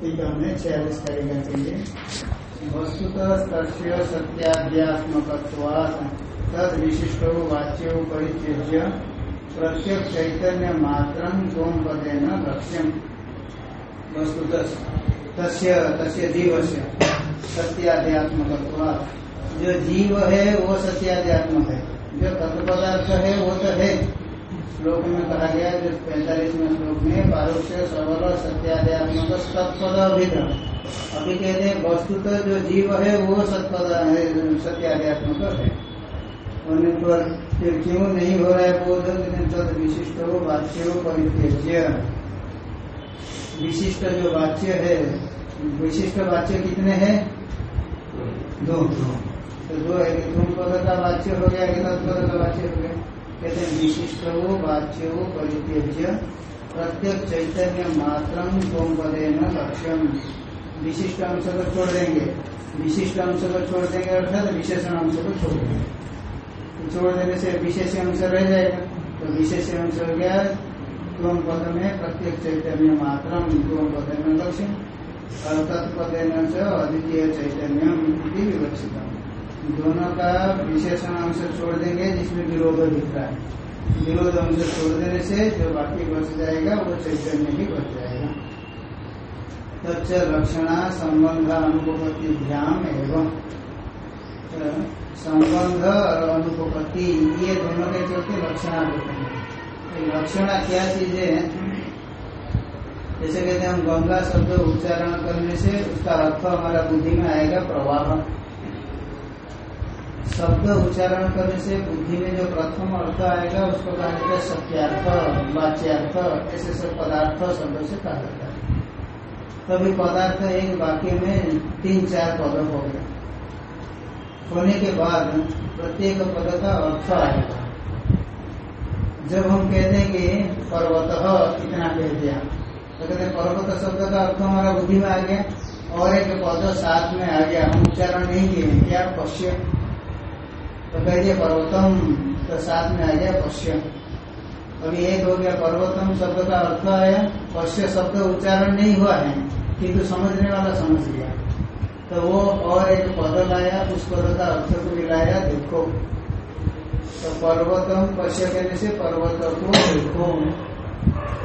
टीका में छियालीस करेगा वस्तुतः सत्याध्यात्मक तद विशिष्ट वाच्य प्रत्यक चैतन्य मात्र पदेन लक्ष्यम। वस्तुतः तस्य सत्याध्यात्मक जो जीव है, वो सत्याध्यात्मक है। जो तत्पदार्थ है, वो तो है। श्लोक में कहा गया जो पैंतालीसवें श्लोक में पारुष्य सबल सत्याध्यात्मक सत्पद अभिध अभी कहते हैं वस्तुतः जो जीव है वो सत्पद है सत्याध्यात्मक है। होने पर क्यों नहीं हो रहा है बोध तद विशिष्ट हो वाच्य हो परित्यज्य। विशिष्ट जो वाच्य है विशिष्ट वाच्य कितने हैं? दो। तो दो है कि तुम पद का वाच्य हो गया कि तत्पद का वाच्य हो गया? कहते हैं विशिष्ट हो वाच्य हो परित्यज्य प्रत्येक चैतन्य मात्र लक्ष्यम। विशिष्ट अंश को छोड़ देंगे। विशिष्ट अंश को छोड़ देंगे अर्थात विशेषण अंश को छोड़ देंगे। तो छोड़ देने से विशेष अंश रह जाएगा। तो विशेष अंश हो गया तुम पद में प्रत्येक चैतन्य मात्र पद में लक्ष्य और तत्पदेन अद्वितीय चैतन्य विवक्षित दोनों का विशेषण अंश छोड़ देंगे, जिसमें विरोध दिख रहा है। विरोध अंश छोड़ देने से जो बाकी बच जाएगा, वो चैतन्य ही बच जाएगा। तच्च लक्षणा संबंध अनुपत्ति ध्यान एवं संबंध और अनुपति ये दोनों के चलते लक्षणा होते हैं। लक्षणा क्या चीज़ है? जैसे कहते हैं, हम गंगा शब्द उच्चारण करने से उसका अर्थ हमारा बुद्धि में आएगा प्रवाह। शब्द उच्चारण करने से बुद्धि में जो प्रथम अर्थ आएगा, उसको कहा जाता है सत्यार्थ, वाच्यार्थ, ऐसे सब पदार्थ शब्द से कहा जाता है। तभी पदार्थ एक वाक्य में तीन चार पद हो गए होने के बाद प्रत्येक पद का अर्थ आएगा। जब हम कहते हैं कि पर्वत, इतना कह दिया। तो कहते हैं पर्वत शब्द का अर्थ हमारा बुद्धि में आ गया और एक पद साथ में आ गया। हम उच्चारण नहीं किए, क्या पश्य? तो कह दिया पर्वतम तो साथ में आ गया पश्य। अभी एक हो गया, पर्वतम शब्द का अर्थ आया पश्य शब्द उच्चारण नहीं हुआ है, किंतु समझने वाला समझ गया। तो वो और एक पद लाया, उस पद का अर्थ को मिलाया, देखो। तो पर्वतम पश्य कहने से पर्वत को देखो।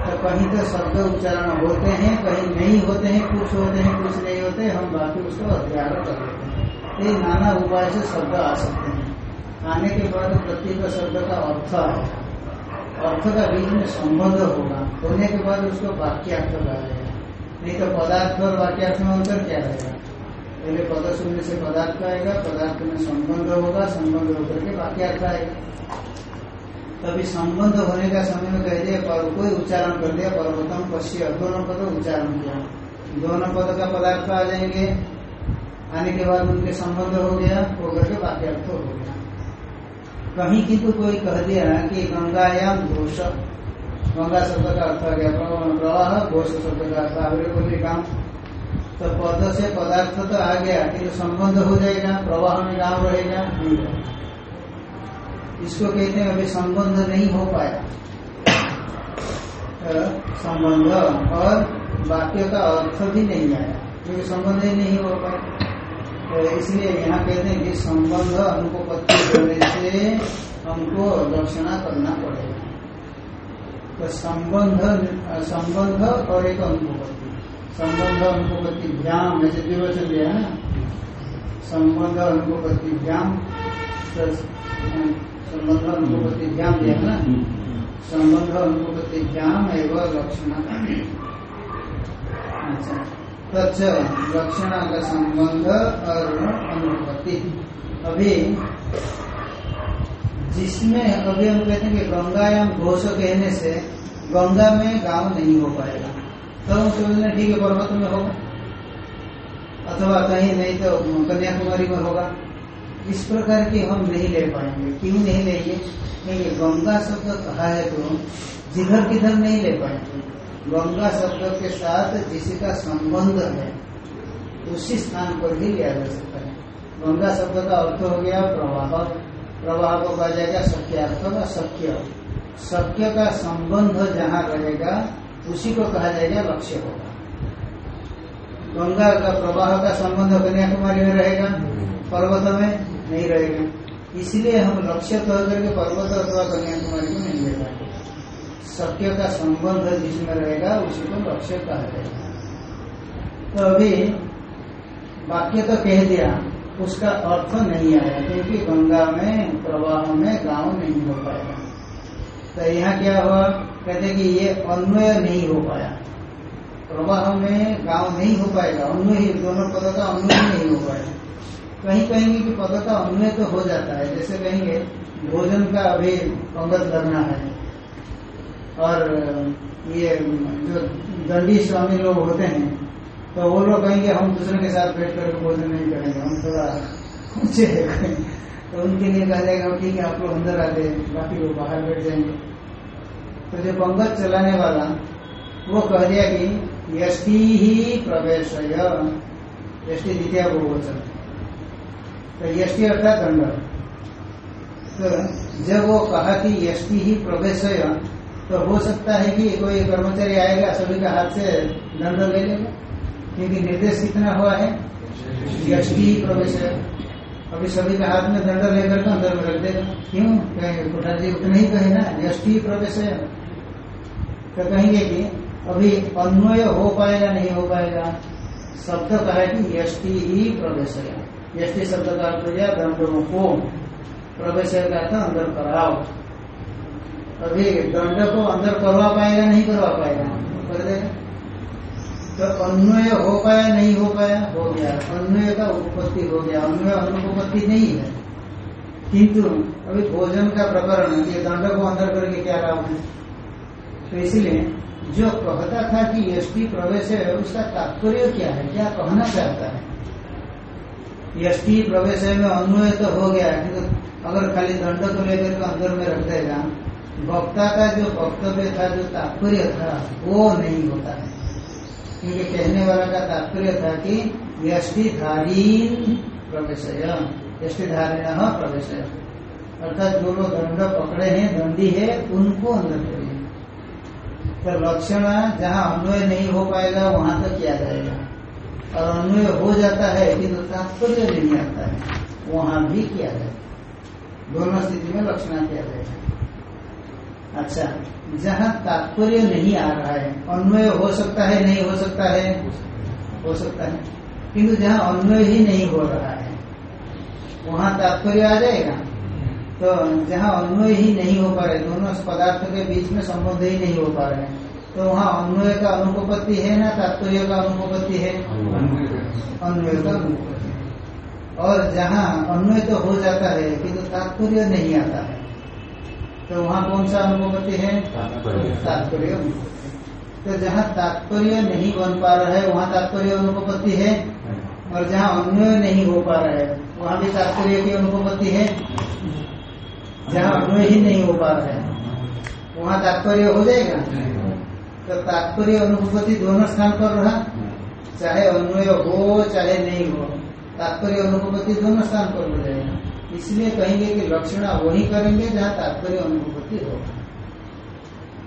तो कहीं तो शब्द उच्चारण होते हैं, कहीं नहीं होते हैं, कुछ होते हैं, कुछ नहीं होते हम बाकी उसको अध्ययन कर लेते हैं। ये नाना उपाय से शब्द आ सकते आने के बाद प्रत्येक शब्द का अर्थ अर्थ का बीच में संबंध होगा। होने के बाद उसको वाक्यार्थ कहा जाएगा। नहीं तो पदार्थ और वाक्यार्थ में अंतर क्या रहेगा? पहले पद शून्य से पदार्थ आएगा, पदार्थ में संबंध होगा, संबंध होकर के वाक्यार्थ आएगा। तभी संबंध होने का समय में कह दिया, पर कोई उच्चारण कर दिया, पर्वतम पश्य, दोनों पद उच्चारण किया। दोनों पद का पदार्थ आ जाएँगे। आने के बाद उनके संबंध हो गया, होकर के वाक्यार्थ हो गया। कहीं किंतु कोई कह दिया कि गंगायाम घोष। गंगा शब्द का अर्थ आ गया प्रवाह, घोष शब्द का अर्थ बोले काम। तो पद से पदार्थ तो आ गया, किंतु संबंध हो जाएगा, प्रवाह में गाँव रहेगा, नहीं इसको कहते हैं अभी संबंध नहीं हो पाया। तो संबंध और वाक्य का अर्थ भी नहीं आया, क्योंकि संबंध ही नहीं हो पाया। तो इसलिए यहाँ कहते हैं कि संबंध अनुपत्ति करने से हमको दर्शना करना पड़ेगा। तो संबंध संबंध और एक अनुपत्ति संबंध अनुपत्ति ध्यान जैसे दिवचन दिया है ना? संबंध अनुपत्ति ध्यान संबंध अनुपत्ति ध्यान दिया है ना? संबंध अनुपत्ति ध्यान एवं लक्षण अच्छा। लक्षण का संबंध और अनुपत्ति। अभी जिसमें, अभी हम कहते हैं कि गंगायाम घोष कहने से गंगा में गाँव नहीं हो पाएगा। तो हम सोचते ठीक है, पर्वत में होगा। अथवा कहीं नहीं तो कन्याकुमारी में होगा। इस प्रकार की हम नहीं ले पाएँगे। क्यों नहीं लेंगे? गंगा शब्द कहा है तो जिधर किधर नहीं ले पाएँगे। गंगा शब्द के साथ जिसका संबंध है, उसी स्थान पर ही लिया जा सकता है। गंगा शब्द का अर्थ हो गया प्रवाह। प्रवाह को कहा जाएगा सत्यार्थ व सत्य। सत्य का संबंध जहाँ रहेगा, उसी को कहा जाएगा लक्ष्य होगा। गंगा का प्रवाह का संबंध कन्याकुमारी में रहेगा, पर्वत में नहीं रहेगा। इसलिए हम लक्ष्य तय करके पर्वत अथवा कन्याकुमारी को नहीं सत्य का संबंध जिसमें रहेगा, उसी को लक्ष्य कहा जाएगा। तो अभी वाक्य तो कह दिया, उसका अर्थ नहीं आया, क्योंकि गंगा में, प्रवाह में गाँव नहीं हो पाएगा तो यहाँ क्या हुआ? कहते कि ये अन्वय नहीं हो पाया। प्रवाह में गाँव नहीं हो पाएगा, अन्वय दोनों पदों का अन्वय नहीं हो पाएगा। कहीं कहेंगे कि पद का अन्वय तो हो जाता है, जैसे कहेंगे, भोजन का अभी पंगत करना है। और, ये जो दंडी स्वामी लोग होते हैं तो वो लोग कहेंगे, हम दूसरे के साथ बैठ कर भोजन नहीं करेंगे, हम थोड़ा ऊँचे तो उनके लिए कहा जाएगा, ठीक है, आप लोग अंदर आ जाए बाकी लोग बाहर बैठ जाएँगे। तो जो पंगत चलाने वाला, वो कह दिया कि, यष्टि ही प्रवेश यष्टि द्वितीय बहुवचन। तो यष्टि अर्थात दंड। तो जब वो कहा कि यष्टि ही प्रवेश तो हो सकता है कि कोई कर्मचारी आएगा सभी का हाथ से दंड ले लेगा क्योंकि निर्देश कितना हुआ है ही प्रवेश अभी सभी का हाथ में दंड लेकर के अंदर में रख देगा। क्यों? कोठार जी उतना ही कहे ना यष्टि ही प्रवेश तो कहेंगे कि अभी अन्वय हो पाएगा नहीं हो पाएगा? शब्द कहा है कि यष्टि ही प्रवेश यष्टि शब्द का अर्थ हो गया दंडों को प्रवेश का अर्थ अंदर कराओ। अभी दंड को अंदर करवा पाएगा, नहीं करवा पाएगा। कर देगा तो अन्वय हो पाया, नहीं हो पाया, हो गया। अन्वय का उपपत्ति हो गया। अन्वय अनुपत्ति नहीं है। किंतु अभी भोजन का प्रकरण ये दंड को अंदर करके क्या लाभ है? तो इसलिए जो कहता था कि यष्टि प्रवेश है, उसका तात्पर्य क्या है? क्या कहना चाहता है? यष्टि प्रवेश में अन्वय तो हो गया किंतु अगर खाली दंड को लेकर के अंदर में रख देगा वक्ता का जो वक्तव्य था, जो तात्पर्य था, वो नहीं होता है। क्योंकि कहने वाला का तात्पर्य था कि यष्टिधारी प्रवेश यष्टिधारिण प्रवेश अर्थात जो लोग दंड पकड़े हैं, दंडी है, उनको अंदर करिए तो लक्षण जहाँ अन्वय नहीं हो पाएगा, वहाँ तक किया जाएगा। और अन्वय हो जाता है किंतु तो तात्पर्य नहीं आता है, वहाँ भी किया जाएगा। दोनों स्थिति में लक्षण किया जाएगा। अच्छा जहाँ तात्पर्य नहीं आ रहा है अन्वय हो सकता है नहीं हो सकता है? हो सकता है। किंतु जहाँ अन्वय ही नहीं हो रहा है वहाँ तात्पर्य आ जाएगा। तो जहाँ अन्वय ही नहीं हो पा रहे दोनों पदार्थों के बीच में संबंध ही नहीं हो पा रहे तो वहाँ अन्वय का अनुपत्ति है ना तात्पर्य का अनुपत्ति है? अन्वय का। अनुपत्ति और जहाँ अन्वय तो हो जाता है किंतु तात्पर्य नहीं आता है। तो वहाँ कौन सा अनुपत्ति है? तात्पर्य। तो जहाँ तात्पर्य नहीं बन पा रहा है वहाँ तात्पर्य अनुपत्ति है? और जहाँ अन्वय नहीं हो पा रहा है वहाँ भी तात्पर्य की अनुपत्ति है? जहाँ अन्वय ही नहीं हो पा रहा है वहाँ तात्पर्य हो जाएगा? तो तात्पर्य अनुपत्ति दोनों स्थान पर रहा। चाहे अन्वय हो चाहे नहीं हो तात्पर्य अनुपत्ति दोनों स्थान पर हो जाएगा। इसलिए कहेंगे कि लक्षण वही करेंगे जहाँ तात्पर्य अनुपत्ति हो।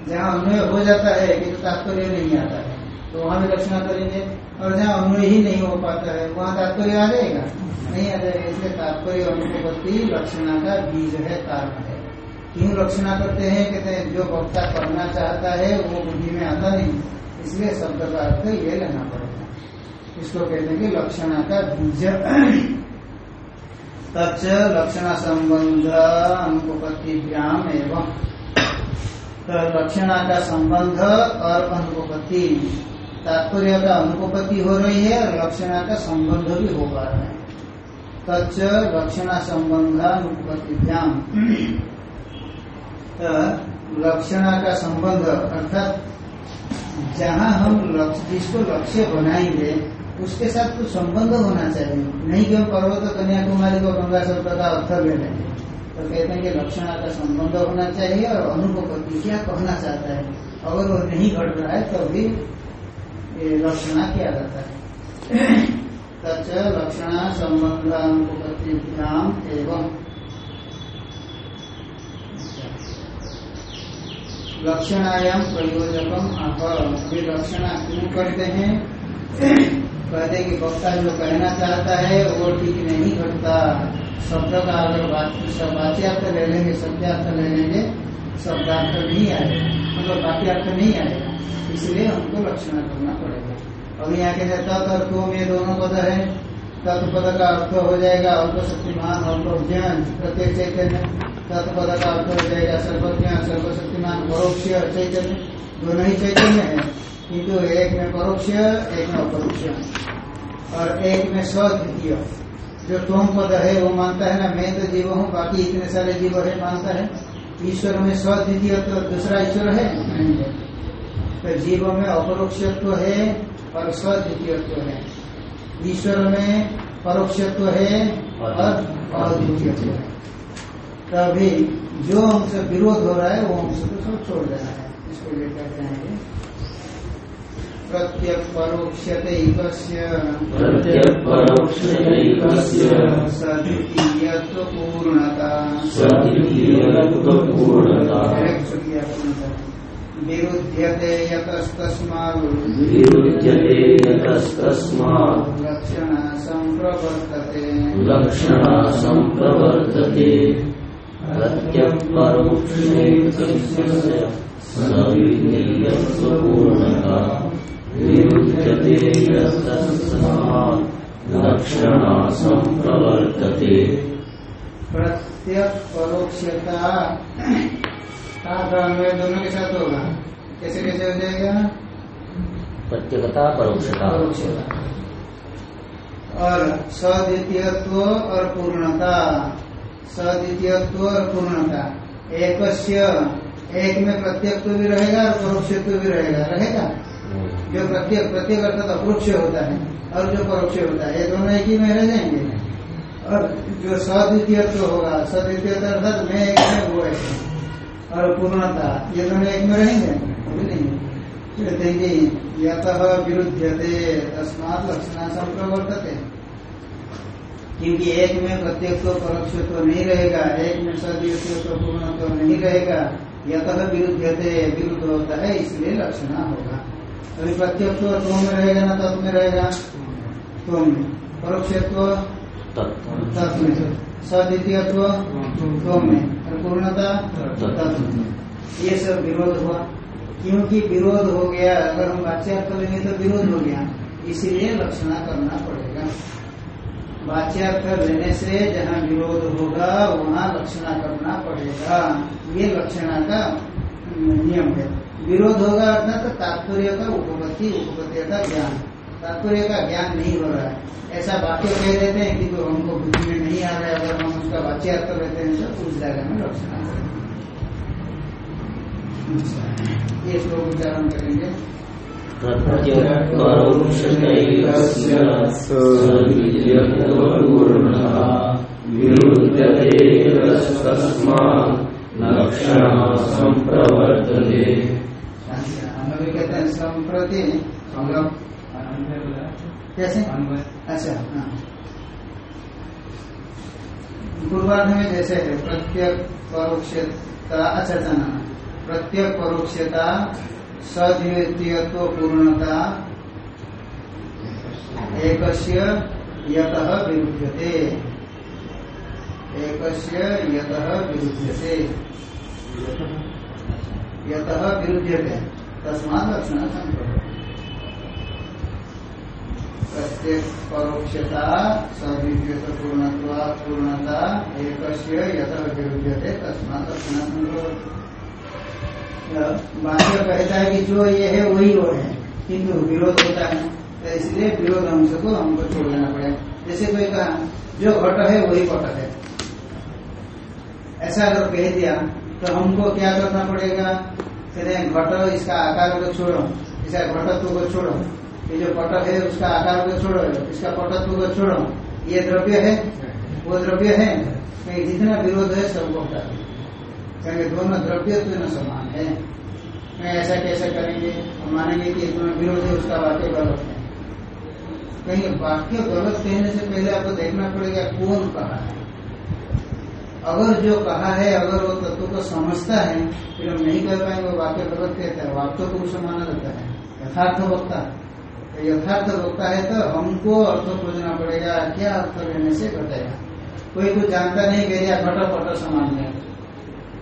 जहाँ अन्वय हो जाता है कि तो तात्पर्य नहीं आता है तो वहाँ भी लक्षण करेंगे। और जहाँ अन्वय ही नहीं हो पाता है, वहाँ तात्पर्य आ जाएगा? नहीं आ जाएगा, इसलिए तात्पर्य अनुपत्ति लक्षणा का बीज है, कारण है। क्यों लक्षणा करते हैं? कहते हैं, जो वक्ता करना चाहता है, वो बुद्धि में आता नहीं। इसलिए शब्द का अर्थ ये लेना पड़ेगा। इसको कहते हैं कि लक्षणा का बीज तच लक्षण संबंध अनुपत्तिभ्याम एवं तो लक्षणा का संबंध और अनुपत्ति तात्पर्य का अनुपत्ति हो रही है और लक्षणा का संबंध भी हो पा रहा है। तच लक्षणा संबंध अनुपत्तिभ्याम तो लक्षणा का संबंध अर्थात जहाँ हम जिसको लक्ष्य बनाएँगे उसके साथ कुछ संबंध होना चाहिए। नहीं कि हम पर्वत कन्याकुमारी को गंगा शब्द का अर्थ ले तो कहते हैं कि लक्षणा का संबंध होना चाहिए और अनुपति क्या कहना चाहता है। अगर वो नहीं घट रहा है तो भी लक्षणा किया जाता है। तच लक्षणा संबंध अनुपति एवं। लक्षणायाम प्रयोजकम आप लक्षणा क्यों करते हैं? कहते कि वक्ता जो कहना चाहता है, वो ठीक नहीं घटता शब्द का अगर वाच्यार्थ ले लेंगे शब्दार्थ ले लेंगे शब्दार्थ नहीं आएगा। मतलब वाक्यार्थ नहीं आएगा। इसलिए हमको लक्षण करना पड़ेगा। और यहाँ कहते तत् और तुम ये दोनों पद है। तत्पद का अर्थ हो जाएगा अल्प शक्तिमान अल्प ज्ञान प्रत्येक चैतन्य। तत्पद का अर्थ हो जाएगा सर्वज्ञ सर्वशक्तिमान, परोक्ष, चैतन्य। दोनों ही चैतन्य है। किंतु एक में परोक्ष, एक में अपरोक्ष। और एक में सद्वितीय। जो तुम पद है वो मानता है ना, मैं तो जीव हूँ, बाकी इतने सारे जीव है, मानता है। ईश्वर में सद्वितीय तो दूसरा ईश्वर है? नहीं। है तो जीव में अपरोक्षत्व है और सद्वितीयत्व है। ईश्वर में परोक्षत्व है और अद्वितीयत्व है। तभी जो हमसे विरोध हो रहा है, वो हमसे तो सब छोड़ देना है। इसको लेकर जाएँगे प्रत्यक परोक्षते प्रत्यक परोक्षतैकस्य पूर्णता सद्वितीयत्वपूर्णता विरुध्यते यतस्तस्मात्। लक्षण सम्प्रवर्तते लक्षणा सम्प्रवर्तते सविधीयत्वपूर्णता विरुध्यते यतस्तस्मात् लक्षणा सम्प्रवर्तते प्रत्यक परोक्षता दोनों के साथ होगा कैसे कैसे हो जाएगा प्रत्यकता परोक्षता। और सद्वितीयत्व और पूर्णता। सद्वितीयत्व और पूर्णता। एक एक में प्रत्यक्त्व भी रहेगा और परोक्षत्व भी रहेगा। रहेगा? जो प्रत्येक प्रत्येक अर्थात अपरोक्ष होता है और जो परोक्ष होता है, ये दोनों एक ही में रह जाएँगे। और जो सद्वितीयत्व होगा, सद्वितीयत्व अर्थात मैं एक में वो एक और पूर्णता, ये दोनों एक में रहेंगे? कहते कि यत विरुद्धते तस्मात लक्षणा क्योंकि एक में प्रत्येक तो परोक्ष तो नहीं रहेगा, एक में सद्वितीय तो पूर्ण तो नहीं रहेगा, यत विरुद्धते विरुद्ध होता है, इसलिए लक्षणा होगा। अभी प्रत्येक तो तुम में रहेगा ना तत्व में रहेगा? तुम में। परोक्षत्व? तत्व। में। सद्वितीयत्व? तुम। में। और पूर्णता? तत्व। में। ये सब विरोध हुआ। क्योंकि विरोध हो गया अगर हम वाच्यार्थ लेंगे तो विरोध हो गया। इसीलिए लक्षणा करना पड़ेगा। वाच्यार्थ लेने से जहाँ विरोध होगा वहाँ लक्षणा करना पड़ेगा। ये लक्षणा का नियम है। विरोध होगा अर्थात तो तात्पर्य का उपपत्ति उपपत्ति का ज्ञान। तात्पर्य का ज्ञान नहीं हो रहा है। ऐसा वाक्य कह देते हैं कि तो हमको बुद्धि में नहीं आ रहा है, अगर हम उसका वाच्यार्थ लेते हैं तो उस जगह में रक्षण ये श्लोक उच्चारण करेंगे। हम अभी कहते हैं संप्रति संगम कैसे? अच्छा हाँ। पूर्वार्ध में जैसे है प्रत्यक परोक्षता अच्छा अच्छा ना प्रत्यक परोक्षता सद्वितीयत्व पूर्णता एकस्य यतः विरुध्यते। एकस्य यतः विरुध्यते। यतः विरुध्यते। तस्मात् लक्षण प्रत्येक परोक्षता सद्वितीयत पूर्णत्वा पूर्णता यतः विरुद्धते तस्मात् लक्षण वाक्य कहता है कि जो ये है, वही वो है। किंतु विरोध होता है। तो इसलिए विरोध अंश को हमको छोड़ देना पड़ेगा। जैसे कोई कहा, जो घट है, वही पट है। ऐसा अगर कह दिया तो हमको क्या करना पड़ेगा? कहते हैं घट इसका आकार को छोड़ो। इसका घटत्व को छोड़ो। ये जो पट है, उसका आकार को छोड़ो। इसका पटत्व को छोड़ो। ये द्रव्य है? वो द्रव्य है? कहीं जितना विरोध है, सबको हटा कहेंगे, दोनों द्रव्य तो न समान है। मैं ऐसा कैसे करेंगे? हम मानेंगे कि दोनों विरोध है, उसका वाक्य गलत है। कहीं वाक्य गलत कहने से पहले आपको देखना पड़ेगा कौन कहा है? अगर जो कहा है, अगर वो तत्व को समझता है, फिर हम नहीं कह पाएँगे वाक्य गलत कहता है, वाक्य उसे माना जाता है। यथार्थ वक्ता। यथार्थ रोकता है तो हमको अर्थ खोजना पड़ेगा, क्या अर्थ लेने से घटेगा। कोई कुछ जानता नहीं गया घटो पटो समान है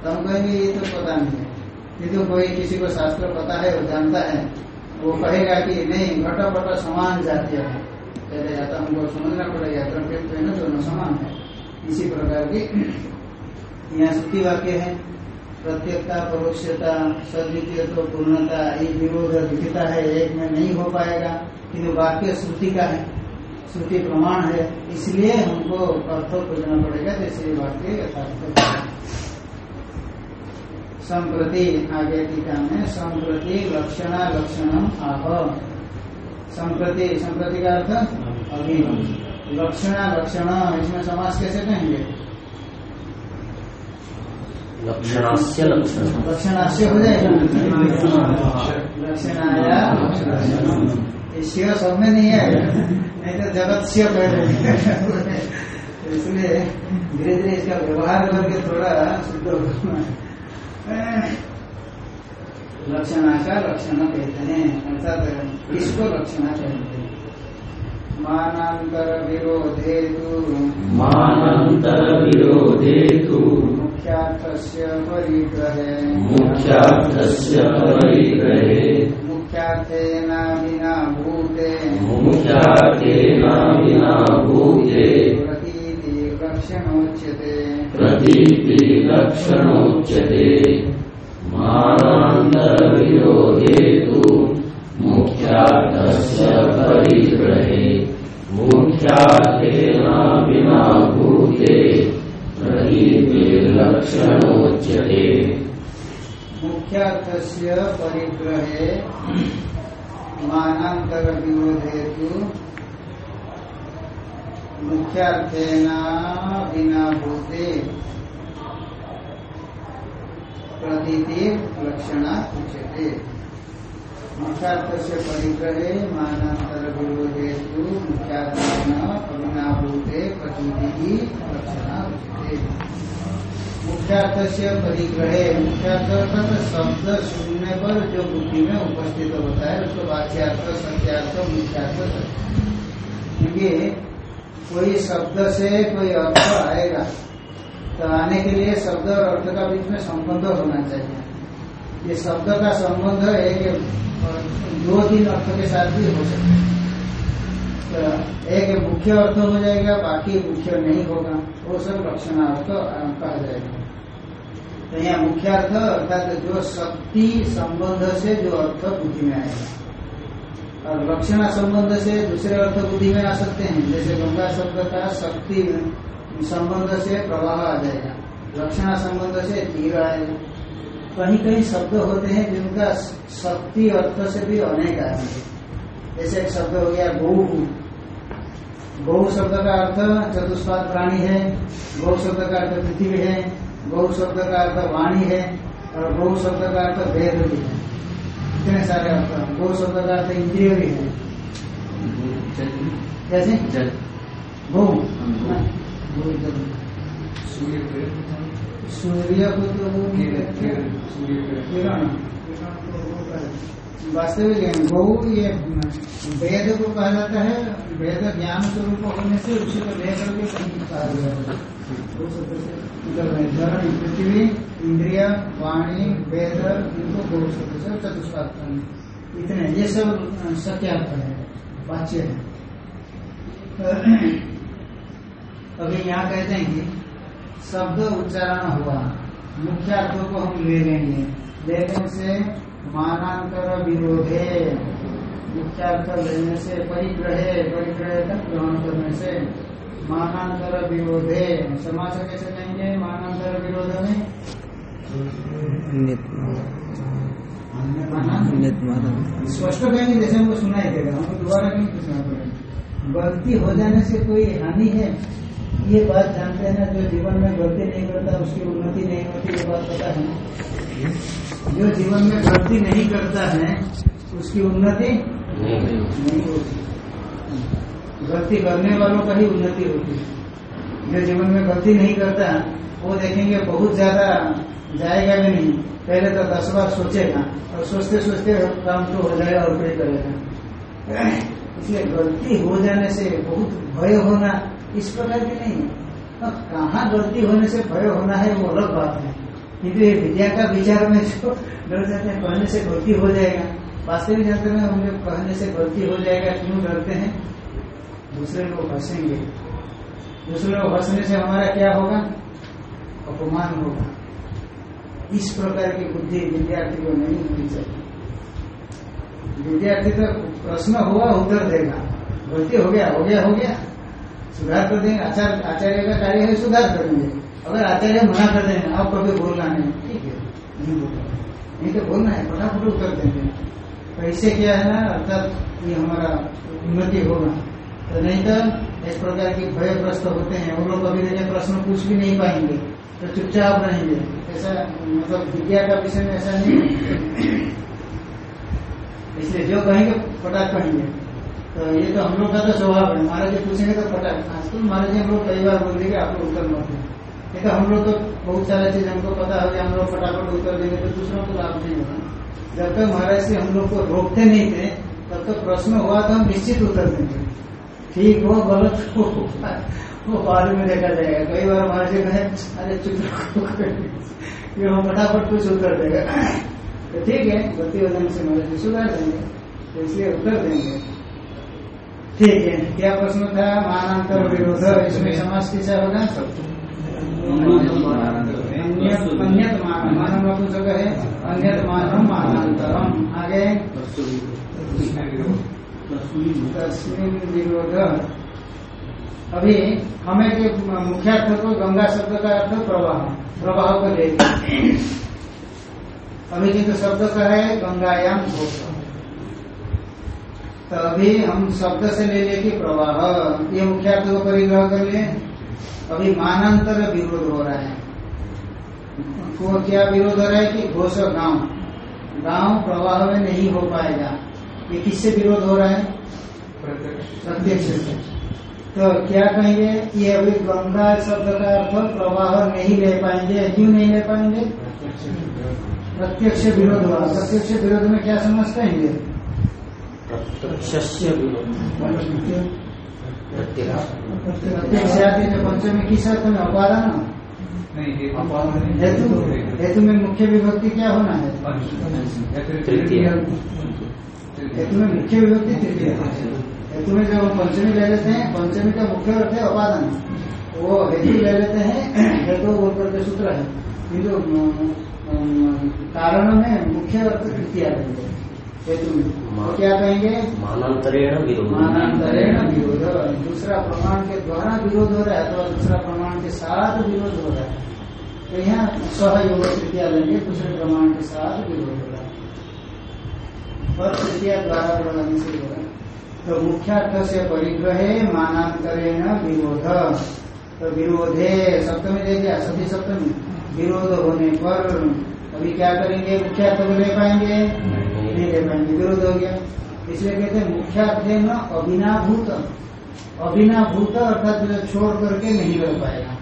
तो हम कहेंगे, ये तो पता नहीं है। किंतु कोई किसी को शास्त्र पता है वो जानता है। वो कहेगा कि नहीं घटो पटो समान जातीय है, या तो हमको समझना पड़ेगा द्रव्य तो दोनों समान है। इसी प्रकार की यहाँ श्रुति वाक्य है। प्रत्येकता परोक्षता सद्वितीय तो पूर्णता ये विरोध दिखता है। एक में नहीं हो पाएगा किंतु वाक्य श्रुति का है। श्रुति प्रमाण है। इसलिए हमको अर्थ खोजना पड़ेगा जैसे वाक्य यथार्थ संप्रति आगे टीका में संप्रति लक्षणा लक्षणम आह। संप्रति संप्रति का अर्थ अभी लक्षणा लक्षण इसमें समाज कैसे कहेंगे? लक्षणास्य लक्षण लक्षणास्य हो जाएगा लक्षणाया शिव सब में नहीं आएगा नहीं तो जगत शिव इसलिए धीरे धीरे इसका व्यवहार करके थोड़ा शुद्ध लक्षणा का लक्षण कहते हैं अर्थात किसको लक्षणा कहते हैं मानांतर विरोधे तु मानांतर विरोधे तु। मुख्यार्थस्य परिग्रहे। मुख्यार्थस्य परिग्रहे। मुख्यार्थेन विना भूते। मुख्यार्थेन विना भूते। प्रतीति लक्षणोच्यते प्रतीति लक्षणोच्यते मानांतर विरोधे तु मुख्यार्थस्य परिग्रहे। मुख्यार्थेन विना भूते। प्रतीति लक्षणोच्यते मुख्यार्थस्य परिग्रहे मानांतर विरोधे तु मुख्यार्थेन विना भूते प्रतीति लक्षणा उच्यते। मुख्यार्थस्य परिग्रहे मानांतर विरोधे तु मुख्यार्थेन विना भूते प्रतीति लक्षणा उच्यते। मुख्यार्थ से परिग्रहे मुख्यार्थ अर्थात शब्द सुनने पर जो बुद्धि में उपस्थित होता है, उसको वाक्यार्थ सत्यार्थ, मुख्यार्थ क्योंकि कोई शब्द से कोई अर्थ आएगा तो आने के लिए शब्द और अर्थ का बीच में संबंध होना चाहिए। ये शब्द का संबंध एक दो तीन अर्थ के साथ भी हो सकता है। एक मुख्य अर्थ हो जाएगा, बाकी मुख्य नहीं होगा। वो सब लक्षणार्थ कहा जाएगा। तो यहाँ मुख्य अर्थ, अर्थात जो शक्ति संबंध से जो अर्थ बुद्धि में आएगा। और लक्षणा संबंध से दूसरे अर्थ बुद्धि में आ सकते हैं। जैसे गंगा शब्द का शक्ति संबंध से प्रवाह आ जाएगा। लक्षणा संबंध से तीर आएगा। कहीं कहीं शब्द होते हैं जिनका शक्ति अर्थ से भी अनेक आएँगे। जैसे एक शब्द हो गया गौ गौ शब्द का अर्थ चतुष्पाद प्राणी है गौ शब्द का अर्थ पृथ्वी है गौ शब्द का अर्थ वाणी है और गौ शब्द का अर्थ वेद भी है। इतने सारे अर्थ गौ शब्द का अर्थ इंद्रिय भी है। कैसे? गौ। सूर्य को तो वो किरण वास्तविक गौ ये, वेद को कहा जाता है, वेद ज्ञान स्वरूप होने से उसी को लेकर के पृथ्वी, इंद्रिय, वाणी, वेद, इनको गौ शब्द से चतुष्पाद इतने, ये सब सत्यार्थ है, वाच्य है। अभी यहाँ कहते हैं कि शब्द उच्चारण हुआ मुख्य अर्थों को हम ले लेंगे। लेने से मानांतर विरोधे मुख्यार्थ लेने से परिग्रहे परिग्रह तक ग्रहण करने से। मानांतर विरोधे समाज कैसे कहेंगे? मानांतर विरोध में स्पष्ट कहेंगे जैसे हमको सुनाई देगा। हमको दोबारा नहीं पूछना पड़ेगा गलती हो जाने से कोई हानि है? ये बात जानते हैं ना जो जीवन में गलती नहीं करता उसकी उन्नति नहीं होती ये बात पता है जो जीवन में गलती नहीं करता है उसकी उन्नति नहीं होती। गलती करने वालों का ही उन्नति होती है। जो जीवन में गलती नहीं करता वो देखेंगे बहुत ज़्यादा जाएगा भी नहीं। पहले तो दस बार सोचेगा और सोचते सोचते काम तो हो जाएगा और कोई करेगा। इसलिए गलती हो जाने से बहुत भय होना इस प्रकार की नहीं। अब कहाँ गलती होने से भय होना है, वो अलग बात है। किंतु ये विद्या का विचार में जो डर जाते हैं, कहने से गलती हो जाएगा। वास्तविक जानते में हम लोग कहने से गलती हो जाएगा, क्यों डरते हैं? दूसरे लोग हंसेंगे। दूसरे लोग हंसने से हमारा क्या होगा? अपमान होगा। इस प्रकार की बुद्धि विद्यार्थी को नहीं होनी चाहिए। विद्यार्थी तो प्रश्न हुआ, उत्तर देगा। गलती हो गया हो गया हो गया। सुधार कर देंगे आचार्य का कार्य है, सुधार करेंगे अगर आचार्य मना कर देंगे, आप कभी बोलना नहीं। ठीक है, नहीं बोलना। नहीं तो बोलना है, फटाफट उत्तर देंगे। तो इससे क्या है ना, अर्थात ये हमारा उन्नति होगा। तो नहीं तो इस प्रकार की भयग्रस्त होते हैं। वो लोग कभी देखे प्रश्न पूछ भी नहीं पाएँगे। तो चुपचाप रहेंगे। ऐसा मतलब विद्या का विषय में ऐसा नहीं। इसलिए जो कहेंगे फटाक कहेंगे। तो ये तो हम लोग का तो स्वभाव है। महाराज जी पूछेंगे तो फटाक आजकल महाराज जी हम लोग कई बार बोल देंगे आप लोग उत्तर मत दें। ये तो हम लोग तो बहुत सारा चीज़ हमको पता हो। गया हम लोग फटाफट उत्तर देंगे तो दूसरों को लाभ नहीं होगा। जब तक महाराज जी हम लोग को रोकते नहीं थे, तब तक प्रश्न हुआ तो हम निश्चित उत्तर देंगे। ठीक हो, गलत हो, वो बाद में देखा जाएगा। कई बार महाराज जी कहे, अरे, चुप ये हम फटाफट कुछ उत्तर देगा। तो ठीक है, गलती हो जाने से महाराज जी सुधार देंगे। तो इसलिए उत्तर देंगे। ठीक है क्या प्रश्न था? मानांतर विरोध इसमें समाज कैसा होगा? अन्यत मान मानव नपुंसक है। अन्यत मानव मानांतरम। आगे? विरोध। अभी हमें के मुख्यार्थ को गंगा शब्द का अर्थ प्रवाह प्रवाह को लेकर। अभी किंतु शब्द का है गंगायाम घोष तो अभी हम शब्द से ले लेके प्रवाह ये मुख्यार्थ को परिग्रह कर लिए अभी मानांतर विरोध हो रहा है। को क्या विरोध हो रहा है कि घोष गाँव। गाँव प्रवाह में नहीं हो पाएगा। ये किससे विरोध हो रहा है? प्रत्यक्ष। से। तो क्या कहेंगे? ये अभी गंगा शब्द का अर्थ प्रवाह नहीं ले पाएँगे क्यों नहीं ले पाएँगे? प्रत्यक्ष विरोध। हुआ। प्रत्यक्ष विरोध में क्या समझ कहेंगे पंचमी किस अर्थ में अपादान हेतु हेतु में मुख्य विभक्ति क्या होना है हेतु में मुख्य विभक्ति तृतीय हेतु में जब हम पंचमी ले लेते हैं। पंचमी का मुख्य अर्थ है अपादान वो हेतु ले लेते हैं हेतु वो करके सूत्र है अम, कारण में मुख्य अर्थ तृतीय क्या कहेंगे? मानांतरेण विरोध। मानांतरेण विरोध। दूसरा प्रमाण के द्वारा विरोध हो रहा है अथवा दूसरा प्रमाण के साथ विरोध हो रहा है। तो यहाँ सहयोग तृतीया लेंगे दूसरे प्रमाण के साथ विरोध हो रहा है। और तृतीया द्वारा प्रमाण से हो रहा है तो मुख्यार्थ से परिग्रहे मानांतरेण विरोध। तो विरोधे सप्तमी दे दिया सभी सप्तमी। विरोध होने पर अभी क्या करेंगे? मुख्यार्थ ले पाएँगे? ले पाएँगे विरोध हो गया। इसलिए कहते हैं मुख्यार्थ न अभिनाभूत अभिनाभूत अर्थात जो छोड़ करके नहीं रह पाएगा।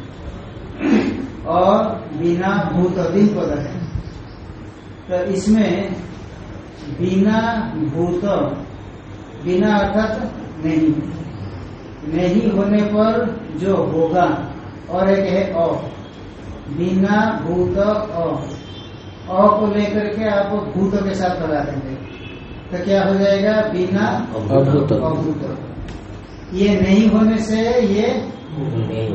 और बिना भूत दिन पद है। तो इसमें बिना भूत बिना अर्थात नहीं। नहीं होने पर जो होगा, और एक है अ। बिना भूत अ। अ को लेकर के आप भूत के साथ लगा देंगे। तो क्या हो जाएगा? बिना अभूत। अभूत। ये नहीं होने से ये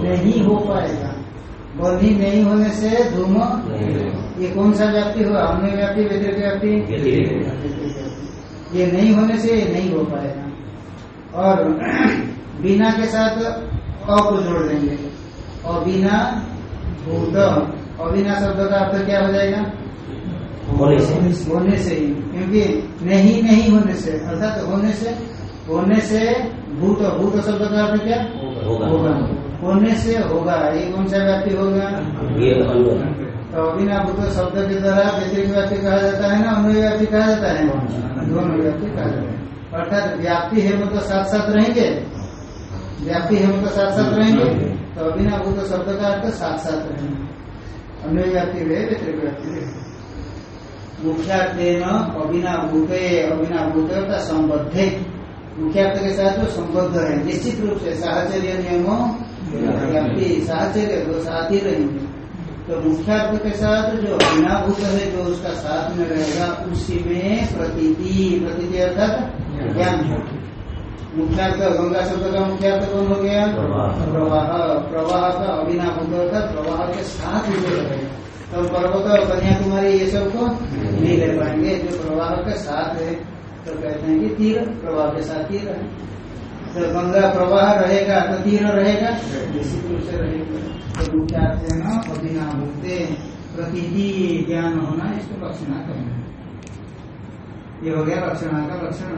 नहीं हो पाएगा। बनी नहीं होने से धूम ये कौन सा व्याप्ति हुआ हमने व्याप्ति व्यतिरिक व्याप्ति। ये नहीं होने से ये नहीं हो पाएगा। और बिना के साथ अ को जोड़ देंगे। और बिना भूत। अबिना शब्द का अर्थ क्या हो जाएगा? होने से होने से ही क्योंकि नहीं नहीं होने से अर्थात होने से होने से भूत भूत शब्द का अर्थ क्या? होगा। होगा। होने से होगा। ये कौन सा व्याप्ति होगा? ये तो अबिना भूत शब्द के द्वारा व्यतिरिक व्याप्ति कहा जाता है ना? अन्वय व्याप्ति कहा जाता है? दोनों व्याप्ति कहा जाता है। अर्थात व्याप्ति है मतलब साथ साथ रहेंगे। व्याप्ति है मतलब साथ साथ रहेंगे। तो अबिना भूत शब्द का अर्थ साथ साथ रहेंगे। अन्वय व्याप्ति वे व्यतिरिक व्याप्ति वे मुख्यार्थेन अभिनाभूते अभिनाभूत का संबद्धे। मुख्यार्थ के साथ जो संबद्ध है। निश्चित रूप से साहचर्य नियमों व्याप्ति साहचर्य वो साथ ही रहेंगे। तो मुख्यार्थ के साथ जो अभिनाभूत है जो उसका साथ में रहेगा उसी में प्रतीति प्रतीति अर्थात ज्ञान मुख्यार्थ गंगा शब्द का मुख्यार्थ कौन हो गया? प्रवाह। प्रवाह। प्रवाह का अभिनाभूत अर्थात प्रवाह के साथ ही जो रहेगा। तो पर्वत और कन्याकुमारी ये सबको नहीं ले पाएँगे। जो प्रवाह के साथ है तो कहते हैं कि तीर प्रवाह के साथ तीर है। तो गंगा प्रवाह रहेगा तो तीर रहेगा। निश्चित रूप से रहेगा। तो ना अभिना प्रतिदि ज्ञान होना इसको लक्षणा कहेंगे ये हो गया लक्षणा का लक्षण।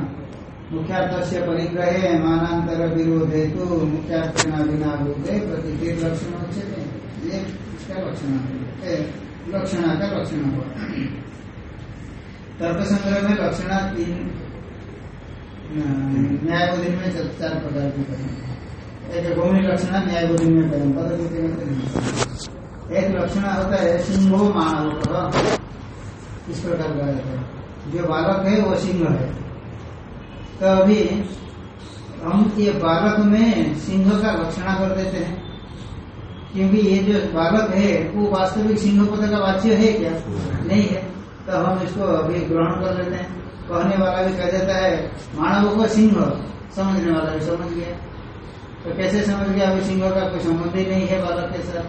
मुख्यार्थ से परिग्रह मानांतर विरोध हेतु मुख्यार्थ बिना भूते प्रतिदि लक्षण ये इसका लक्षण है? लक्षणा का लक्षण हुआ तर्क संग्रह में लक्षणा तीन न्यायबोधि में चार प्रकार की करेंगे एक भूमि लक्षणा न्याय बोधि में करेंगे पदकृति में एक लक्षण होता है सिंह मानव इस प्रकार का है जो बालक है वो सिंह है तो अभी हम ये बालक में सिंह का लक्षणा कर देते हैं. क्योंकि ये जो बालक है, वो वास्तविक सिंह पद का वाच्य है क्या? नहीं है। तो हम इसको अभी ग्रहण कर लेते हैं। कहने वाला भी कह देता है, मानव को सिंह समझने वाला भी समझ गया। तो कैसे समझ गया? अभी सिंह का कोई संबंध ही नहीं है बालक के साथ।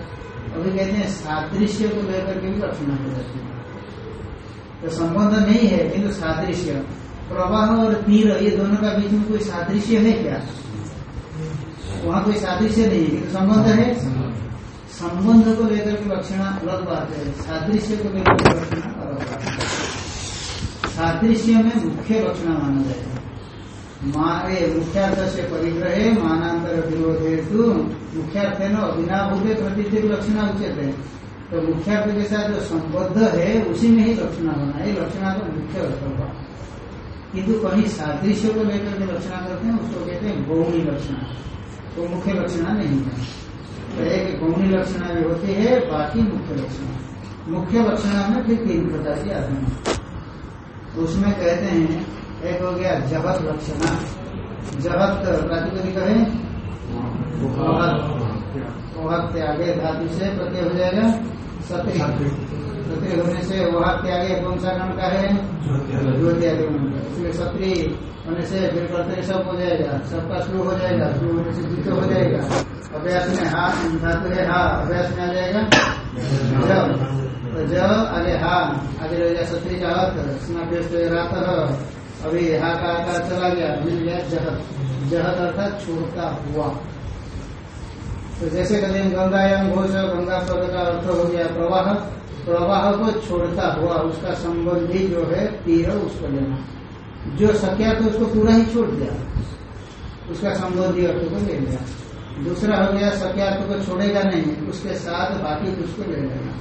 अभी कहते हैं, सादृश्य को लेकर के भी लक्षण हो जाती है। तो संबंध नहीं है, किंतु सादृश्य। प्रवाह और तीर, ये दोनों का बीच में कोई सादृश्य है क्या? वहाँ कोई सादृश्य नहीं है किंतु संबंध है संबंध को लेकर के लक्षण अलग बात है सादृश्य को लेकर के लक्षण अलग बात है सादृश्य में मुख्य लक्षण माना जाएगा मारे मुख्यार्थ से परिग्रह मानांतर विरोध हेतु मुख्यार्थ न अभिनाभूत प्रतीति लक्षण उचित है तो मुख्यार्थ के साथ जो संबद्ध है उसी में ही लक्षण होना है लक्षणा का मुख्य अर्थ होगा किंतु कहीं सादृश्य को लेकर के लक्षणा करते हैं उसको कहते हैं गौणी लक्षण तो मुख्य लक्षणा नहीं है। तो एक गौणी लक्षणा भी होती है बाकी मुख्य लक्षण। मुख्य लक्षणा में फिर तीन प्रकार की आते हैं। उसमें कहते हैं एक हो गया जगत लक्षणा। जगत प्रातिपदिक है वहाँ त्यागे धातु से प्रत्यय हो जाएगा। सत्य। सत्य। होने से वहाँ त्यागे कौन सा गण का है? जो इसलिए सत्री होने से फिर कर्तव्य सब हो जाएगा, सबका शुरू हो जाएगा, शुरू होने से द्वितीय हो जाएगा। अभ्यास में हा, धातु है हा, अभ्यास में आ जाएगा। जब तो ज आगे हा, आगे रहेगा सत्री का अर्थ स्नाभ्यस्त रात अभी हा का आकार चला गया, मिल गया जहत। जहत अर्थात छोड़ता हुआ। तो जैसे हैं गंगायाम घोष, गंगा पद का अर्थ हो गया प्रवाह। प्रवाह को छोड़ता हुआ, उसका संबंधी जो है तीर उसको लेना। जो सख्या तो उसको पूरा ही छोड़ दिया। उसका संबंधी अर्थ को ले लिया। दूसरा हो गया सक्यार्थ को छोड़ेगा नहीं, उसके साथ बाकी कुछ को ले लेना।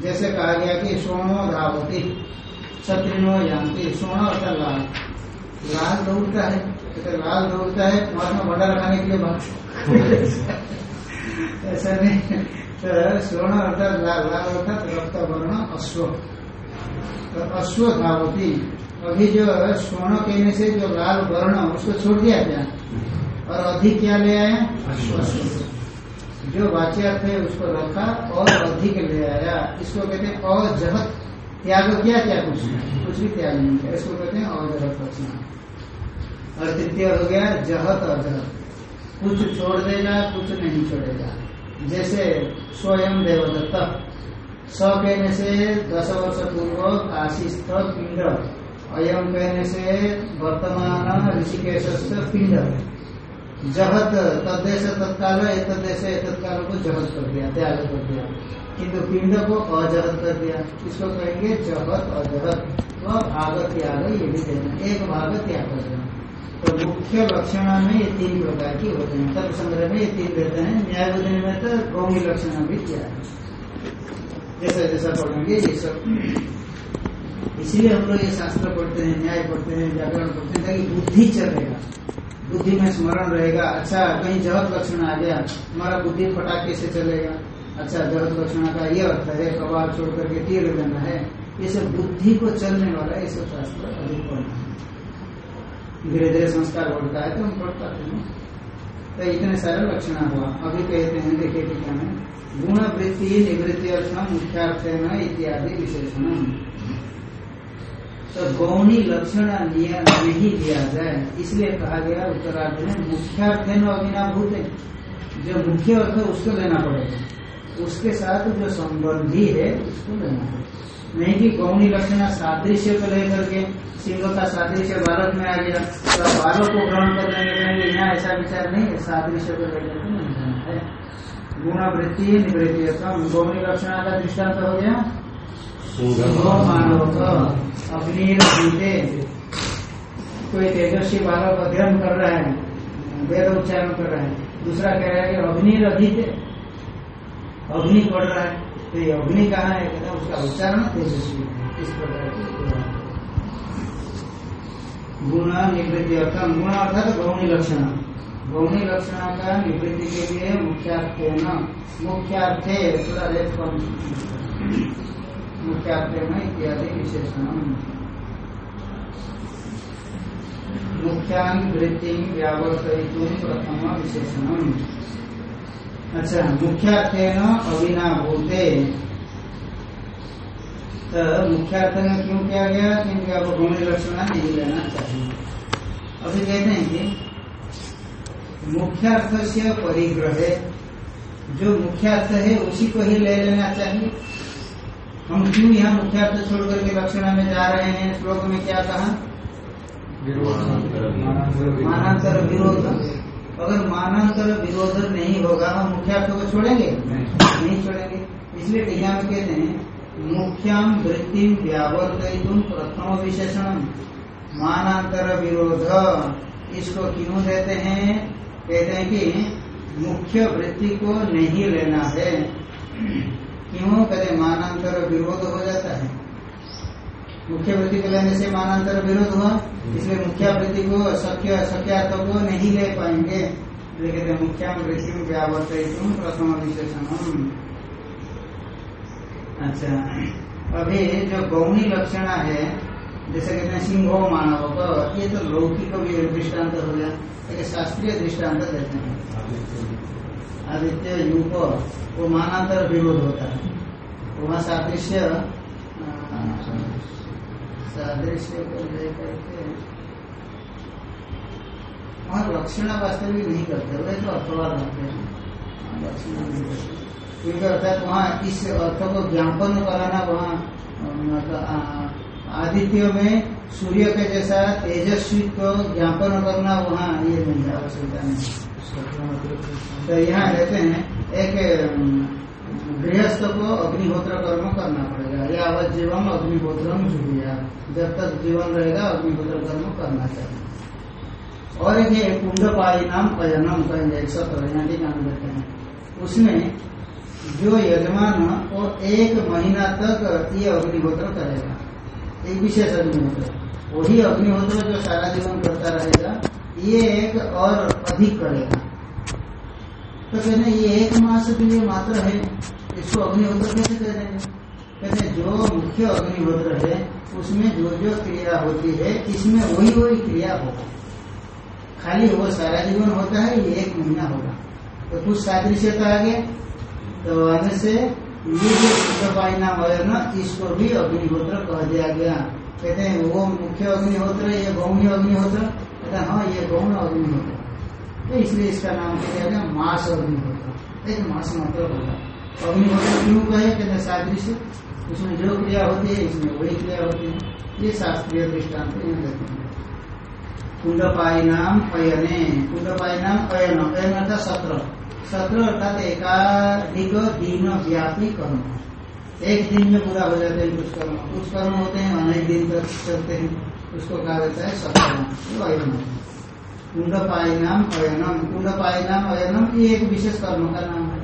जैसे कहा गया कि सोनो धावती छत्रिनो जानती सोना अर्थात लाल। लाल दौड़ता है तो लाल दौड़ता है महात्मा भंडारा खाने के लिए बात ऐसा नहीं। तो स्वर्ण अर्थात लाल लाल अर्थात रक्त वर्ण अश्व। तो अश्व धावती अभी जो स्वर्ण कहने से जो लाल वर्ण, उसको छोड़ दिया क्या? और अधिक क्या ले आया? जो वाच्यार्थ है, उसको रखा और अधिक ले आया। इसको कहते हैं अजहत। त्याग किया क्या कुछ? कुछ भी त्याग नहीं किया। इसको कहते हैं अजहत रचना और तृतीय हो गया, जहत अजहत। कुछ छोड़ देगा, कुछ नहीं छोड़ेगा। जैसे स्वयं देवदत्त। स कहने से दस वर्ष पूर्व आशीस्थ पिंड अयम कहने से वर्तमान ऋषिकेश पिंड जगत तदेश तत्काल तद्देश तत्काल को जगत कर दिया, त्याग कर दिया। किंतु पिंड को अजगत कर दिया। इसको कहेंगे जगत अजहत व भाग त्याग ये भी देना एक भाग त्याग कर देना। तो मुख्य लक्षण में ये तीन प्रकार की होते हैं। तर्क संग्रह में ये तीन देते हैं। न्याय बुद्धि में तो गौमी लक्षण भी किया है जैसा जैसा पढ़ेंगे, ये सब। इसीलिए हम लोग ये शास्त्र पढ़ते हैं, न्याय पढ़ते हैं व्याकरण पढ़ते हैं, ताकि बुद्धि चलेगा। बुद्धि में स्मरण रहेगा। अच्छा कहीं जगत लक्षण आ गया, हमारा बुद्धि फटाके से चलेगा। अच्छा जगत लक्षण का ये अर्थ है, कबार छोड़ करके तीर देना है। ये सब बुद्धि को चलने वाला ये सब शास्त्र अधिक पढ़ना है। धीरे धीरे संस्कार बढ़ता है तो हम पढ़ पाते हैं तो इतने सारे लक्षण हुआ। अभी कहते हैं, देखिए टीका में गुण वृत्ति निवृत्ति अर्थम मुख्यार्थ इत्यादि विशेषण तो गौणी लक्षण नहीं लिया जाए। इसलिए कहा गया उत्तरार्थ में मुख्यार्थ न अविनाभूत। है जो मुख्य अर्थ है उसको लेना पड़ेगा। उसके साथ जो संबंधी है उसको लेना पड़ेगा। नहीं कि गौणी लक्षण सादृश्य को लेकर के सिंह का सादृश्य बालक में आ गया तो बालक को ग्रहण कर लेंगे कहेंगे यहाँ ऐसा विचार नहीं है सादृश्य को लेकर के नहीं जाना है। गुण वृत्ति निवृत्ति गौणी लक्षण का दृष्टांत हो गया। मानव का अग्निर्भूते कोई तेजस्वी बालक अध्ययन कर रहा है, वेद उच्चारण कर रहा है। दूसरा कह रहा है कि अग्नि अधित अग्नि पढ़ रहा है। तो ये अग्नि कहाँ है? कहते उसका उच्चारण तेजस्वी। इस प्रकार की गुण निवृत्ति अर्थम गुण अर्थात गौणी लक्षण। गौणी लक्षण का निवृत्ति के लिए मुख्यार्थ मुख्यार्थे, थोड़ा रेट कम इत्यादि विशेषण। मुख्यान वृत्ति व्यावर्तयितुं प्रथम विशेषण। अच्छा मुख्यार्थेन अविनाभूते। तो मुख्यार्थ में क्यों किया गया? क्योंकि आपको गौणी लक्षण नहीं लेना चाहिए। अभी कहते हैं कि मुख्यार्थ से परिग्रह जो मुख्यार्थ है, उसी को ही ले लेना चाहिए। हम क्यों यहाँ मुख्यार्थ छोड़ करके लक्षण में जा रहे हैं? श्लोक में क्या कहा? मानांतर विरोध। अगर मानांतर विरोध नहीं होगा हम मुख्यार्थ को छोड़ेंगे? नहीं। छोड़ेंगे। इसलिए टीका में कहते हैं मुख्याम वृत्ति व्यावर्तुम प्रथम विशेषण। मानांतर विरोध। इसको क्यों देते हैं? कहते हैं कि मुख्य वृत्ति को नहीं लेना है। क्यों कहते मानांतर विरोध हो जाता है। मुख्य वृत्ति को लेने से मानांतर विरोध हुआ, इसलिए मुख्य वृत्ति को सख्य सख्यार्थ को नहीं ले पाएँगे। कहते मुख्या वृत्ति व्यावर्तुम प्रथम विशेषण। अच्छा अभी जो गौणी लक्षण है, जैसे कहते हैं सिंह मानव का ये तो लौकिक भी दृष्टांत हो गया, एक शास्त्रीय दृष्टांत देते हैं। आदित्य युग वो मानांतर विरोध होता. है वहाँ सादृश्य सादृश्य को लेकर के वहाँ लक्षण वास्तविक नहीं करते वे तो अर्थवाद होते हैं. नहीं करते. क्योंकि अर्थात वहाँ इस अर्थ को ज्ञापन कराना वहाँ आदित्य में सूर्य के जैसा तेजस्वी को ज्ञापन करना वहाँ ये नहीं आवश्यकता नहीं तो यहाँ कहते हैं, एक गृहस्थ को अग्निहोत्र कर्म करना पड़ेगा या अवध जीवन अग्निहोत्र जब तक जीवन रहेगा, अग्निहोत्र कर्म करना चाहिए। और है कुंडपाई नाम अयनम कहेंगे, एक के नाम देते हैं। उसमें जो यजमान वो एक महीना तक ये अग्निहोत्र करेगा, एक विशेष अग्निहोत्र। वही अग्निहोत्र जो सारा जीवन करता रहेगा ये एक और अधिक करेगा तो कहते ये एक मास के लिए मात्र है। इसको अग्निहोत्र कैसे कह देंगे कहते जो मुख्य अग्निहोत्र है, उसमें जो जो क्रिया होती है, इसमें वही वही क्रिया होगा। खाली वो सारा जीवन होता है, ये एक महीना होगा। तो कुछ सादृश्यता आगे। तो आने से ये जो शुद्धपाई नाम है ना, इसको भी अग्निहोत्र कह दिया गया। कहते हैं, वो मुख्य अग्निहोत्र, ये गौणी अग्निहोत्र। कहते हाँ ये गौण अग्निहोत्र तो इसलिए इसका नाम किया गया मास अग्निहोत्र एक मास मात्र होगा अग्निहोत्र क्यों कहे? कहते सादृश्य। उसमें जो क्रिया होती है, इसमें वही क्रिया होती है। ये शास्त्रीय दृष्टांत यहाँ देते हैं। कुंडपाई नाम अयने कुंडपाई नाम अयन अयन अर्थात सत्र। सत्र अर्थात एकाधिक दिन व्यापी कर्म। एक दिन में पूरा हो जाते हैं कुछ कर्म। कुछ कर्म होते हैं, अनेक दिन तक चलते हैं। उसको कहा जाता है सत्र अयन कुंडपाई नाम। अयनम। कुंडपाई नाम अयनम ये एक विशेष कर्म का नाम है।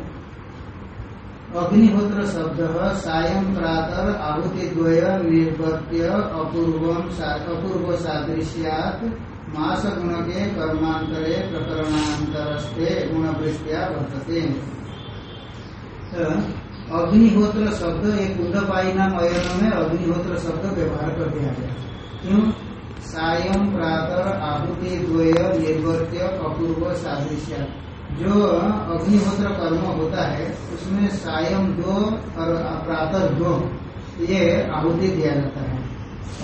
अग्निहोत्र शब्द सायं प्रातः आहुति द्वय निर्वर्त्य अपूर्व अपूर्व सादृश्यात मास गुण के कर्मांतरे प्रकरणांतरस्ते गुण वृत्तिया वर्तते अग्निहोत्र शब्द एक कुंडपाई नाम अयन में अग्निहोत्र शब्द व्यवहार कर दिया गया। सायं प्रातः आहुति द्वय निर्वर्त्य अपूर्व सादृश्य। जो अग्निहोत्र कर्म होता है, उसमें सायं दो और प्रातः दो। ये आहुति दिया जाता है।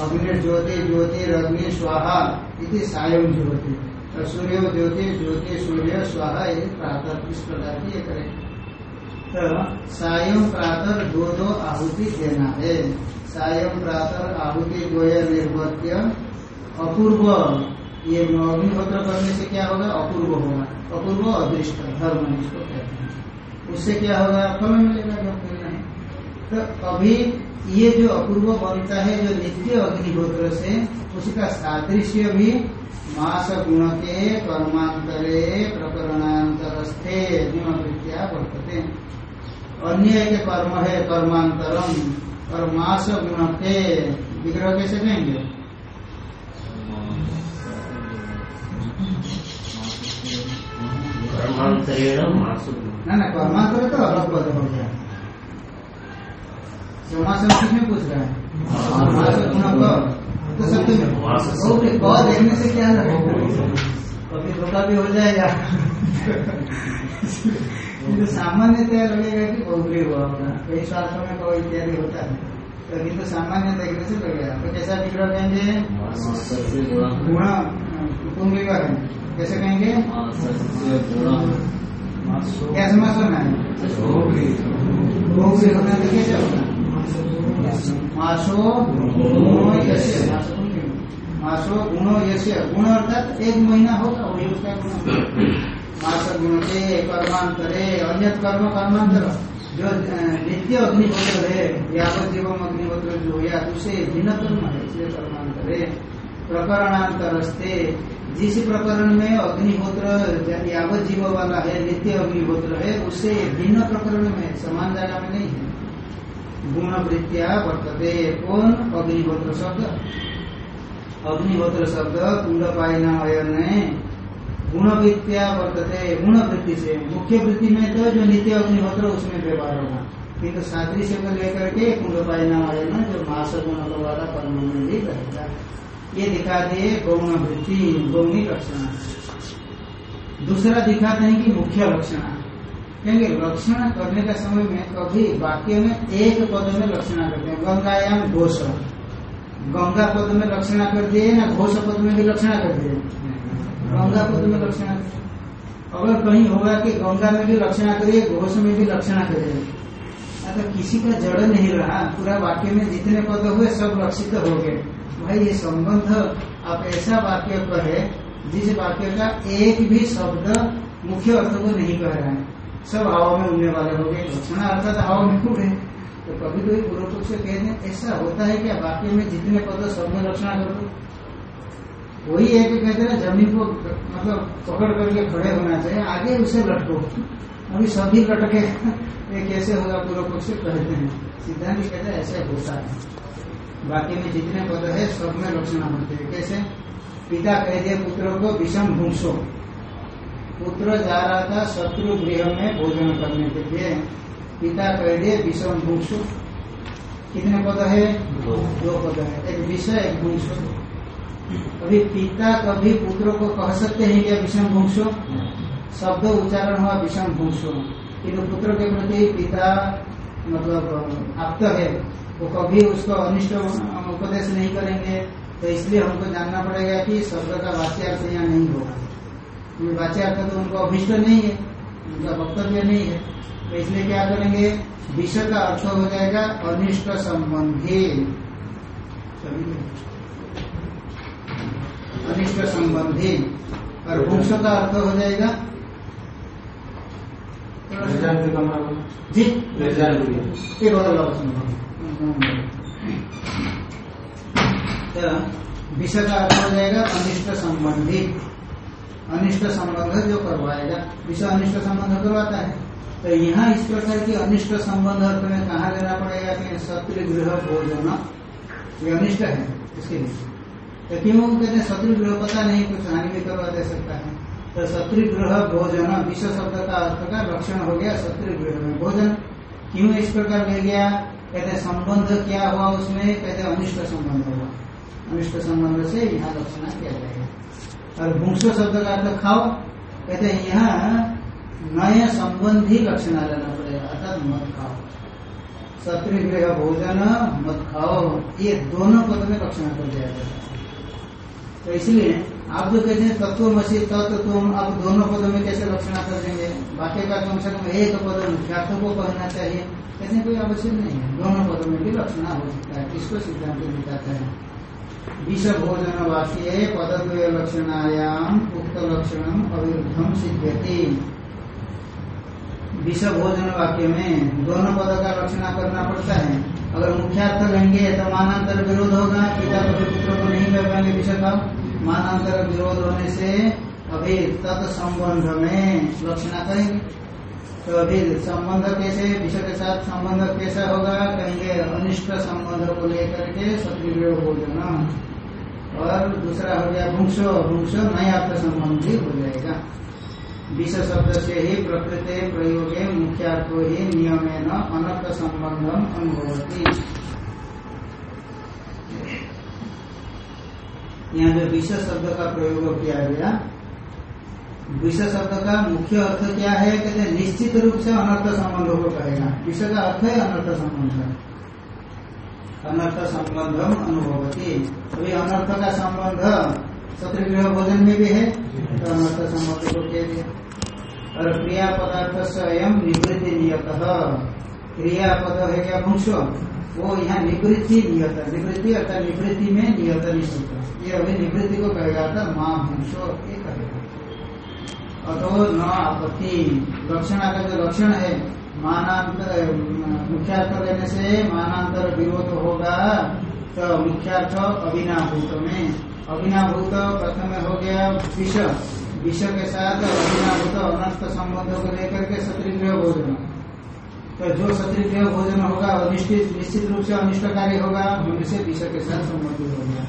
अग्नि ज्योति ज्योति अग्नि स्वाहा इति सायं ज्योति। और सूर्य ज्योति ज्योति, सूर्य, स्वाहा ये प्रातः। इस प्रकार की ये करें। तो सायं प्रातः दो दो आहुति देना है। सायं प्रातः आहुति द्वय निर्वर्त्य। अपूर्व, ये अग्निहोत्र करने से क्या होगा? अपूर्व होगा। अपूर्व अदृष्ट धर्म जिसको कहते हैं। उससे क्या होगा? फल मिलेगा जब कोई नहीं तो अभी ये जो अपूर्व बनता है, जो नित्य अग्निहोत्र से, उसका सादृश्य भी मास गुण के कर्मांतरे प्रकरणांतरस्थे निमवृत्तिया वर्तते। अन्य एक कर्म है, कर्मांतरम। और मास गुण के विग्रह कैसे कहेंगे ना ना कर्मांतर तो अलग पद हो गया। समास किसमें पूछ रहा है। मास गुण तो में से- देखने से क्या लगेगा कभी धोखा भी हो जाएगा। किंतु सामान्यतया लगेगा कि बहुग्री हुआ होगा कई स्वास्थ्य में कौ इत्यादि होता है। तो किंतु सामान्य देखने से लगेगा। तो कैसा विग्रह कहेंगे? गुण का कैसे कहेंगे? क्या समास होना है? तो मासो गुणो अर्थात एक महीना होगा, वही उसका मास गुण के कर्मांतरे अन्य कर्म कर्मांतर जो नित्य अग्निहोत्र है यावत जीवम अग्निहोत्र जो या उसे भिन्न कर्म है, इसलिए कर्मांतरे प्रकरणांतरस्ते जिस प्रकरण में अग्निहोत्र यावत जीव वाला है, नित्य अग्निहोत्र है उससे भिन्न प्रकरण में, समान जाना में नहीं है। गुण वृत्तिया वर्तते, कौन? अग्निहोत्र शब्द। अग्निहोत्र शब्द कुंडपायन अयन गुण वृत्तिया वर्तते गुण वृत्ति से। मुख्य वृत्ति में तो जो नित्य अग्निहोत्र, उसमें व्यवहार होगा। किंतु सादृश्य को लेकर के कुंडपायन जो मास गुण वाला कर्म में भी रहेगा ये दिखा दिए गौण वृत्ति गौणी लक्षण। दूसरा दिखाते हैं कि मुख्य लक्षण। क्योंकि लक्षण करने का समय में, कभी वाक्य में एक पद में लक्षणा करते हैं। गंगायाम घोष। गंगा पद में लक्षणा कर दिए ना, घोष पद में भी लक्षणा कर दिए। गंगा पद में लक्षणा अगर कहीं होगा कि गंगा में भी लक्षणा करिए घोष में भी लक्षणा करिए। तो किसी का जड़ नहीं रहा, पूरा वाक्य में जितने पद हुए, सब लक्षित हो गए। भाई, ये संबंध आप ऐसा वाक्य कहे जिस वाक्य का एक भी शब्द मुख्य अर्थ को नहीं कह रहा है। सब हवा में उड़ने वाले हो गए लक्षणा अर्थात हवा में उड़े। तो कभी कभी पूर्व पक्ष कहते हैं, ऐसा होता है क्या? वाक्य में जितने पद, सब में लक्षणा कर दो। वही एक कहते हैं ज़मीन को मतलब पकड़ करके खड़े होना चाहिए आगे उसे लटको। अभी सभी लटके ये कैसे होगा पूर्व पक्ष कहते हैं। सिद्धांत कहते हैं ऐसे होता है। बाकी में जितने पद है सब में लक्षण होते हैं। कैसे? पिता कह दिए पुत्र को विषम भूसो। पुत्र जा रहा था शत्रु गृह में भोजन करने के लिए। पिता कह दिए विषम भूसो। कितने पद है? दो पद है। एक विषय एक भूसो। अभी पिता, कभी पुत्र को कह सकते हैं क्या विषम भूसो। शब्द उच्चारण हुआ विषम भूसो। किन्तु पुत्र के प्रति पिता मतलब आप्त है। वो कभी उसको अनिष्ट उपदेश नहीं करेंगे। तो इसलिए हमको जानना पड़ेगा कि शब्द का वाच्यार्थ यहाँ नहीं होगा। क्योंकि वाच्यार्थ तो उनको अभिष्ट नहीं है, उनका वक्तव्य नहीं है। तो इसलिए क्या करेंगे? विषय का अर्थ हो जाएगा अनिष्ट संबंधी। अनिष्ट संबंधी और वंश का अर्थ हो जाएगा। जी। एक और तो विषय का अर्थ हो जाएगा अनिष्ट संबंधी अनिष्ट संबंध जो करवाएगा विषय अनिष्ट संबंध करवाता है। तो यहाँ इस प्रकार की अनिष्ट संबंध अर्थ में कहा लेना पड़ेगा कि शत्रु गृह भोजन ये अनिष्ट है इसके लिए। तो क्यों कहते हैं शत्रु गृह पता नहीं, कुछ हानि भी करवा दे सकता है। तो शत्रु गृह भोजन विश्व शब्द का अर्थ का लक्षण हो गया शत्रु गृह में भोजन। क्यों इस प्रकार ले गया? कहते संबंध क्या हुआ उसमें? कहते अनिष्ट संबंध हुआ। अनिष्ट संबंध से यहाँ लक्षणा किया जाएगा। और भूंसो शब्द का अर्थ खाओ। कहते यहाँ नए संबंधी लक्षणा लेना पड़ेगा, अर्थात मत खाओ। शत्रु गृह भोजन, मत खाओ, ये दोनों पद में लक्षणा कर दिया जाएगा। तो इसलिए आप जो कहते हैं तत्व मसी, तत्व तुम, आप दोनों पदों में कैसे लक्षणा कर देंगे? बाकी का कम से कम एक पद मुख्यार्थों को कहना चाहिए। कहते कोई आवश्यक नहीं है। दोनों पदों में भी लक्षणा हो सकता है। इसको सिद्धांत बताते हैं? विष भोजन वाक्य पदद्वय लक्षणायाम उक्त लक्षण अविरुद्धम सिद्ध्यति। विष भोजन वाक्य में दोनों पदों का लक्षणा करना पड़ता है। अगर मुख्यार्थ लेंगे तो मानांतर विरोध होगा, पिता पुत्र को नहीं कर पाएँगे विषय का। मानांतर विरोध होने से अभी तत्संबंध में लक्षणा करेंगे। तो अभी संबंध कैसे, विषय के साथ संबंध कैसा होगा, कहेंगे अनिष्ट संबंध को लेकर के सत्रिय भोजन और दूसरा हो गया भूंसो भूंसो नया संबंधी हो जाएगा। विष शब्द से ही प्रकृति प्रयोगे मुख्यार्थो ही नियमेन अनर्थ संबंधम अनुभवती। यहाँ जो विष शब्द का प्रयोग किया गया विष शब्द का मुख्य अर्थ क्या है? कहते निश्चित रूप से अनर्थ संबंधों को कहेगा। विष का अर्थ है अनर्थ संबंध अनर्थ संबंधम अनुभवती। अभी अनर्थ का संबंध शत्रुगृह भोजन में भी है तो अनर्थ संबंध को कह दिया। और क्रिया पदार्थ स्वयं निवृत्ति नियत। क्रिया पद है क्या भूषो वो यहाँ निवृत्ति नियत, निवृत्ति अर्थात निवृत्ति में नियत निश्चित ये अभी निवृत्ति को कहेगा था माँ भूषो ये कहेगा अतो न आपत्ति। लक्षण का जो लक्षण है, मानांतर मुख्यार्थ लेने से मानांतर विरोध होगा तो मुख्यार्थ अभिनाभूत में। अभिनाभूत प्रथम हो गया विष। विष के साथ अभिनाभूत अनर्थ संबंधों को लेकर के शत्रुगृह भोजन। तो जो शत्रुगृह भोजन होगा, वो निश्चित निश्चित रूप से अनिष्टकारी होगा होने से के साथ संबंधित हो गया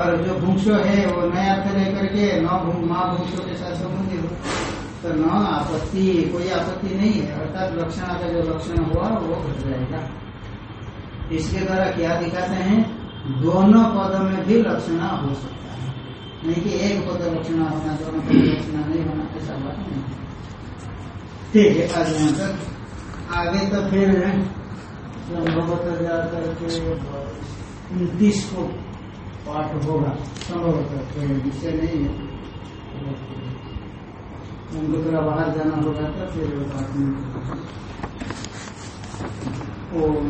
और जो भूषो है, वो नया अर्थ लेकर के न माँ के साथ संबंधित हो। तो न आपत्ति, कोई आपत्ति नहीं है, अर्थात लक्षण का जो लक्षण हुआ, वो घट जाएगा। इसके द्वारा क्या दिखाते हैं? दोनों पदों में भी लक्षणा हो सकता नहीं कि एक पद लक्षणा होना दोनों पद लक्षणा नहीं होना ऐसा बात नहीं ठीक है, आज यहाँ तक। आगे तो फिर संभवतः जाकर के उनतीस को पाठ होगा संभवतः कोई विषय नहीं है। उनको थोड़ा बाहर जाना होगा तो फिर पाठ नहीं ओम